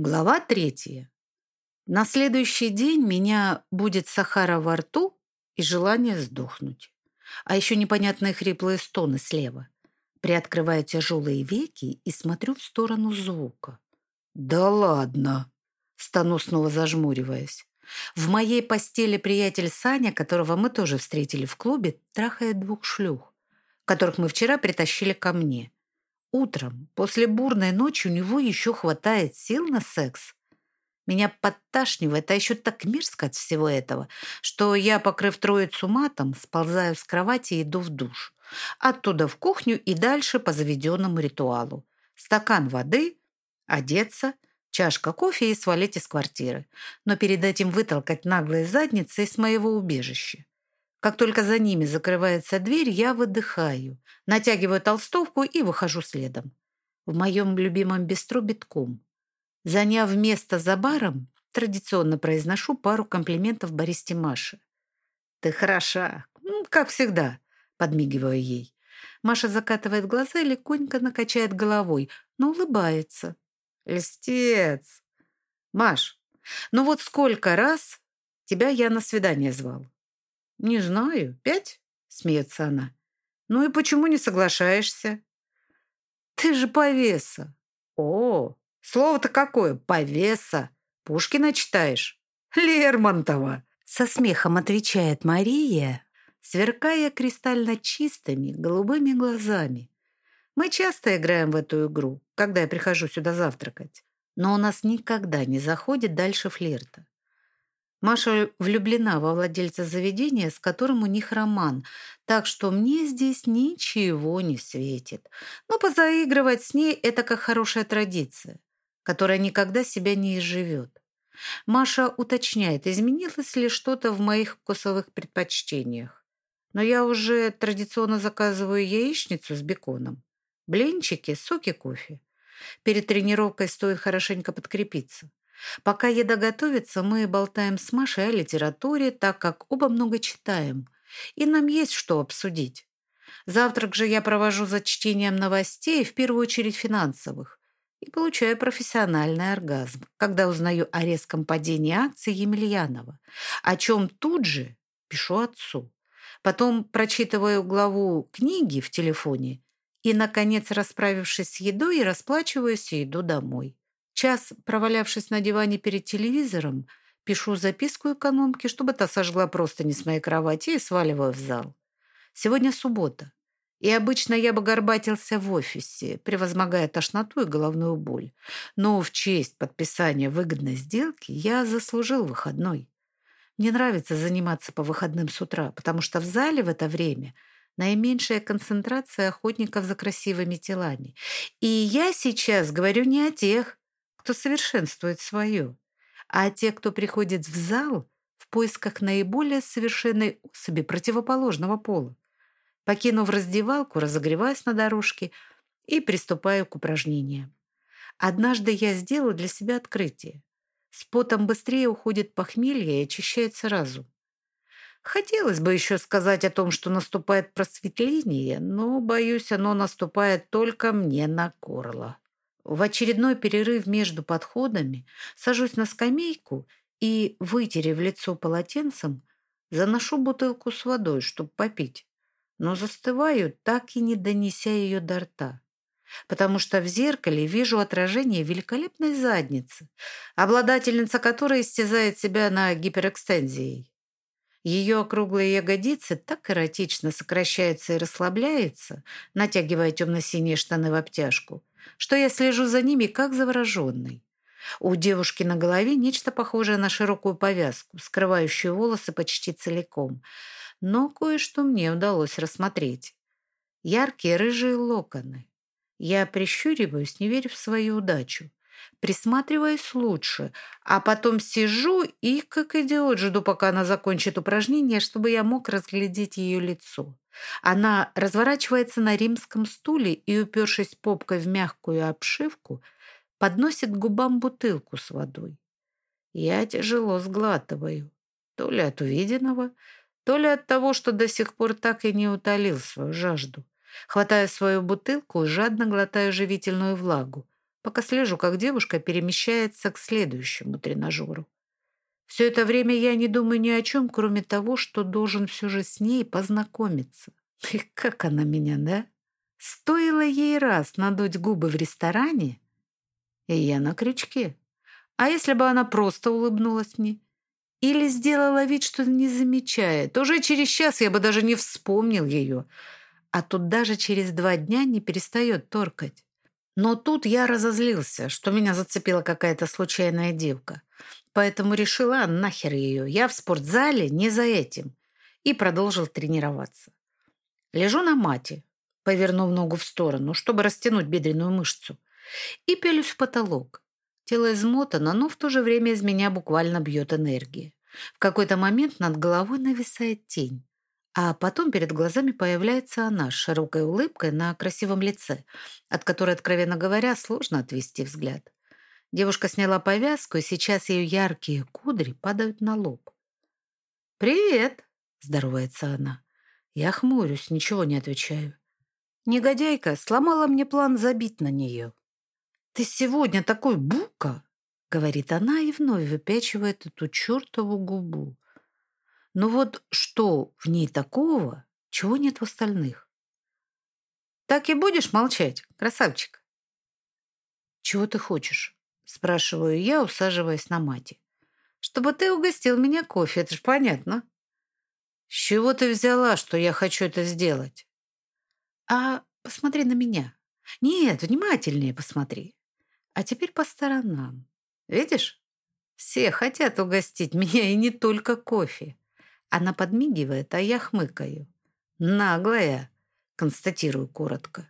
Глава третья. На следующий день меня будет сахара во рту и желание сдохнуть. А еще непонятные хриплые стоны слева. Приоткрываю тяжелые веки и смотрю в сторону звука. «Да ладно!» Стану снова зажмуриваясь. В моей постели приятель Саня, которого мы тоже встретили в клубе, трахает двух шлюх, которых мы вчера притащили ко мне. Утром, после бурной ночи, у него еще хватает сил на секс. Меня подташнивает, а еще так мерзко от всего этого, что я, покрыв троицу матом, сползаю с кровати и иду в душ. Оттуда в кухню и дальше по заведенному ритуалу. Стакан воды, одеться, чашка кофе и свалить из квартиры. Но перед этим вытолкать наглые задницы из моего убежища. Как только за ними закрывается дверь, я выдыхаю, натягиваю толстовку и выхожу следом. В моем любимом бистро битком. Заняв место за баром, традиционно произношу пару комплиментов Бористе Маше. «Ты хороша, как всегда», — подмигиваю ей. Маша закатывает глаза и легонько накачает головой, но улыбается. «Льстец!» «Маш, ну вот сколько раз тебя я на свидание звал?» «Не знаю. Пять?» — смеется она. «Ну и почему не соглашаешься?» «Ты же повеса!» «О, слово-то какое, повеса! Пушкина читаешь?» «Лермонтова!» — со смехом отвечает Мария, сверкая кристально чистыми голубыми глазами. Мы часто играем в эту игру, когда я прихожу сюда завтракать, но у нас никогда не заходит дальше флирта. Маша влюблена во владельца заведения, с которым у них роман, так что мне здесь ничего не светит. Но позаигрывать с ней – это как хорошая традиция, которая никогда себя не изживет. Маша уточняет, изменилось ли что-то в моих вкусовых предпочтениях. Но я уже традиционно заказываю яичницу с беконом, блинчики, соки, кофе. Перед тренировкой стоит хорошенько подкрепиться. Пока еда готовится, мы болтаем с Машей о литературе, так как оба много читаем, и нам есть что обсудить. Завтрак же я провожу за чтением новостей, в первую очередь финансовых, и получаю профессиональный оргазм, когда узнаю о резком падении акций Емельянова, о чем тут же пишу отцу. Потом прочитываю главу книги в телефоне и, наконец, расправившись с едой, расплачиваюсь и иду домой. Час, провалявшись на диване перед телевизором, пишу записку экономке, чтобы та сожгла просто не с моей кровати и сваливаю в зал. Сегодня суббота, и обычно я бы горбатился в офисе, превозмогая тошноту и головную боль. Но в честь подписания выгодной сделки я заслужил выходной. Мне нравится заниматься по выходным с утра, потому что в зале в это время наименьшая концентрация охотников за красивыми телами. И я сейчас говорю не о тех, кто совершенствует свое, а те, кто приходит в зал в поисках наиболее совершенной особи противоположного пола. Покинув раздевалку, разогреваюсь на дорожке и приступаю к упражнениям. Однажды я сделала для себя открытие. С потом быстрее уходит похмелье и очищается разум. Хотелось бы еще сказать о том, что наступает просветление, но, боюсь, оно наступает только мне на горло. В очередной перерыв между подходами сажусь на скамейку и, вытерев лицо полотенцем, заношу бутылку с водой, чтобы попить, но застываю, так и не донеся ее до рта, потому что в зеркале вижу отражение великолепной задницы, обладательница которой истязает себя на гиперэкстензией. Ее округлые ягодицы так эротично сокращаются и расслабляются, натягивая темно-синие штаны в обтяжку, что я слежу за ними, как завороженный. У девушки на голове нечто похожее на широкую повязку, скрывающую волосы почти целиком. Но кое-что мне удалось рассмотреть. Яркие рыжие локоны. Я прищуриваюсь, не веря в свою удачу. Присматриваюсь лучше, а потом сижу и, как идиот, жду, пока она закончит упражнение, чтобы я мог разглядеть ее лицо. Она разворачивается на римском стуле и, упершись попкой в мягкую обшивку, подносит к губам бутылку с водой. Я тяжело сглатываю, то ли от увиденного, то ли от того, что до сих пор так и не утолил свою жажду. Хватаю свою бутылку и жадно глотаю живительную влагу, пока слежу, как девушка перемещается к следующему тренажеру. Все это время я не думаю ни о чем, кроме того, что должен все же с ней познакомиться. И как она меня, да? Стоило ей раз надуть губы в ресторане, и я на крючке. А если бы она просто улыбнулась мне? Или сделала вид, что не замечает? Уже через час я бы даже не вспомнил ее. А тут даже через два дня не перестает торкать. Но тут я разозлился, что меня зацепила какая-то случайная девка. Поэтому решила, нахер ее, я в спортзале не за этим. И продолжил тренироваться. Лежу на мате, повернув ногу в сторону, чтобы растянуть бедренную мышцу, и пялюсь в потолок. Тело измотано, но в то же время из меня буквально бьет энергия. В какой-то момент над головой нависает тень. А потом перед глазами появляется она с широкой улыбкой на красивом лице, от которой, откровенно говоря, сложно отвести взгляд. Девушка сняла повязку, и сейчас ее яркие кудри падают на лоб. «Привет!» – здоровается она. Я хмурюсь, ничего не отвечаю. Негодяйка сломала мне план забить на нее. «Ты сегодня такой бука!» — говорит она и вновь выпячивает эту чертову губу. Но вот что в ней такого, чего нет в остальных? «Так и будешь молчать, красавчик?» «Чего ты хочешь?» — спрашиваю я, усаживаясь на мате. «Чтобы ты угостил меня кофе, это ж понятно». «С чего ты взяла, что я хочу это сделать?» А посмотри на меня. Нет, внимательнее посмотри. А теперь по сторонам. Видишь? Все хотят угостить меня и не только кофе. Она подмигивает, а я хмыкаю. Наглая, констатирую коротко.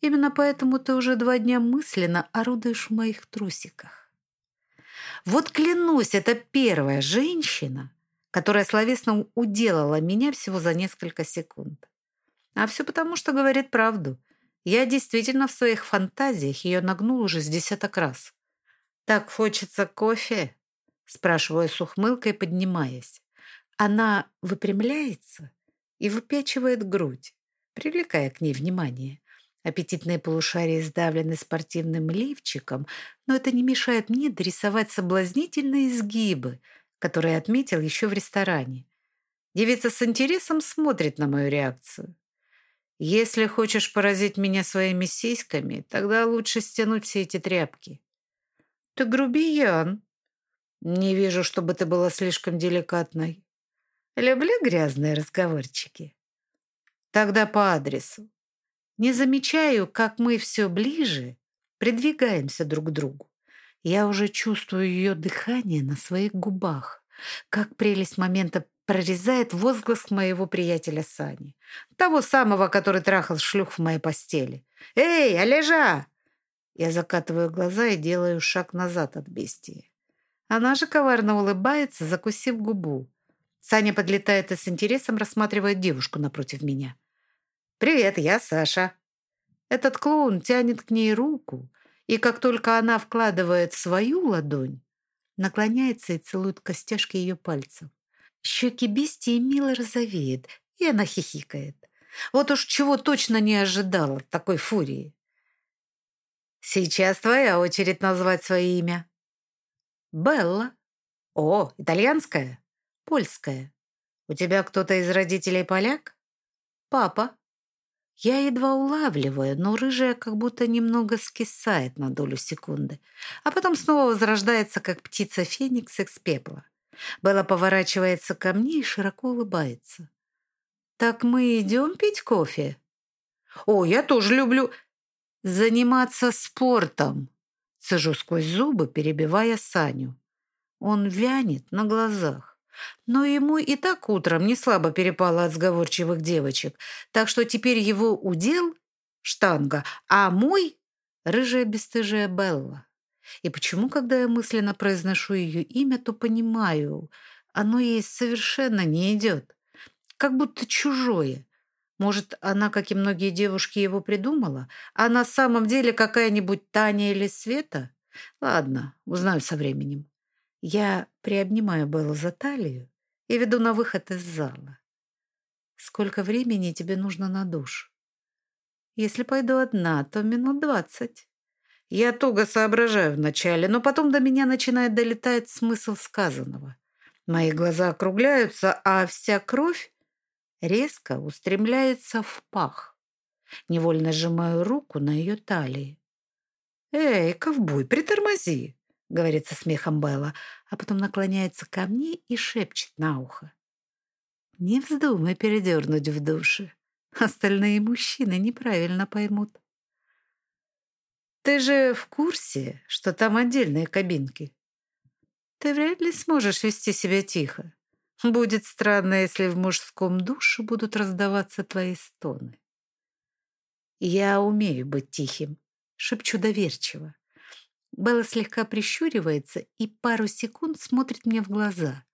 Именно поэтому ты уже два дня мысленно орудуешь в моих трусиках. Вот клянусь, это первая женщина, которая словесно уделала меня всего за несколько секунд. А все потому, что говорит правду. Я действительно в своих фантазиях ее нагнул уже с десяток раз. «Так хочется кофе?» Спрашиваю с ухмылкой, поднимаясь. Она выпрямляется и выпячивает грудь, привлекая к ней внимание. Аппетитные полушария сдавлены спортивным лифчиком, но это не мешает мне дорисовать соблазнительные изгибы, которые отметил еще в ресторане. Девица с интересом смотрит на мою реакцию. Если хочешь поразить меня своими сиськами, тогда лучше стянуть все эти тряпки. Ты грубиян. Не вижу, чтобы ты была слишком деликатной. Люблю грязные разговорчики. Тогда по адресу. Не замечаю, как мы все ближе придвигаемся друг к другу. Я уже чувствую ее дыхание на своих губах, как прелесть момента прорезает возглас моего приятеля Сани. Того самого, который трахал шлюх в моей постели. «Эй, Олежа!» Я закатываю глаза и делаю шаг назад от бестии. Она же коварно улыбается, закусив губу. Саня подлетает и с интересом рассматривает девушку напротив меня. «Привет, я Саша». Этот клоун тянет к ней руку, и как только она вкладывает свою ладонь, наклоняется и целует костяшки ее пальцев. Щеки бестии мило розовеют, и она хихикает. Вот уж чего точно не ожидала такой фурии. Сейчас твоя очередь назвать свое имя. Белла. О, итальянская? Польская. У тебя кто-то из родителей поляк? Папа. Я едва улавливаю, но рыжая как будто немного скисает на долю секунды, а потом снова возрождается, как птица Феникс из пепла. Белла поворачивается ко мне и широко улыбается. «Так мы идем пить кофе?» «О, я тоже люблю заниматься спортом!» Сажу сквозь зубы, перебивая Саню. Он вянет на глазах. Но ему и так утром не слабо перепало от сговорчивых девочек, так что теперь его удел — штанга, а мой — рыжая бесстыжая Белла. И почему, когда я мысленно произношу ее имя, то понимаю, оно ей совершенно не идет. Как будто чужое. Может, она, как и многие девушки, его придумала, а на самом деле какая-нибудь Таня или Света? Ладно, узнаю со временем. Я приобнимаю Беллу за талию и веду на выход из зала. Сколько времени тебе нужно на душ? Если пойду одна, то минут двадцать. Я туго соображаю вначале, но потом до меня начинает долетать смысл сказанного. Мои глаза округляются, а вся кровь резко устремляется в пах. Невольно сжимаю руку на ее талии. «Эй, ковбой, притормози!» — говорит со смехом Белла, а потом наклоняется ко мне и шепчет на ухо. «Не вздумай передернуть в душе. Остальные мужчины неправильно поймут». Ты же в курсе, что там отдельные кабинки? Ты вряд ли сможешь вести себя тихо. Будет странно, если в мужском душе будут раздаваться твои стоны. Я умею быть тихим, шепчу доверчиво. Белла слегка прищуривается и пару секунд смотрит мне в глаза,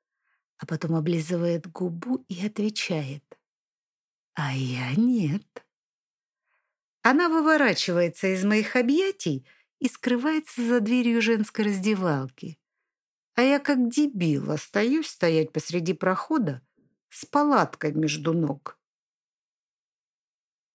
а потом облизывает губу и отвечает. А я нет. Она выворачивается из моих объятий и скрывается за дверью женской раздевалки. А я как дебил остаюсь стоять посреди прохода с палаткой между ног.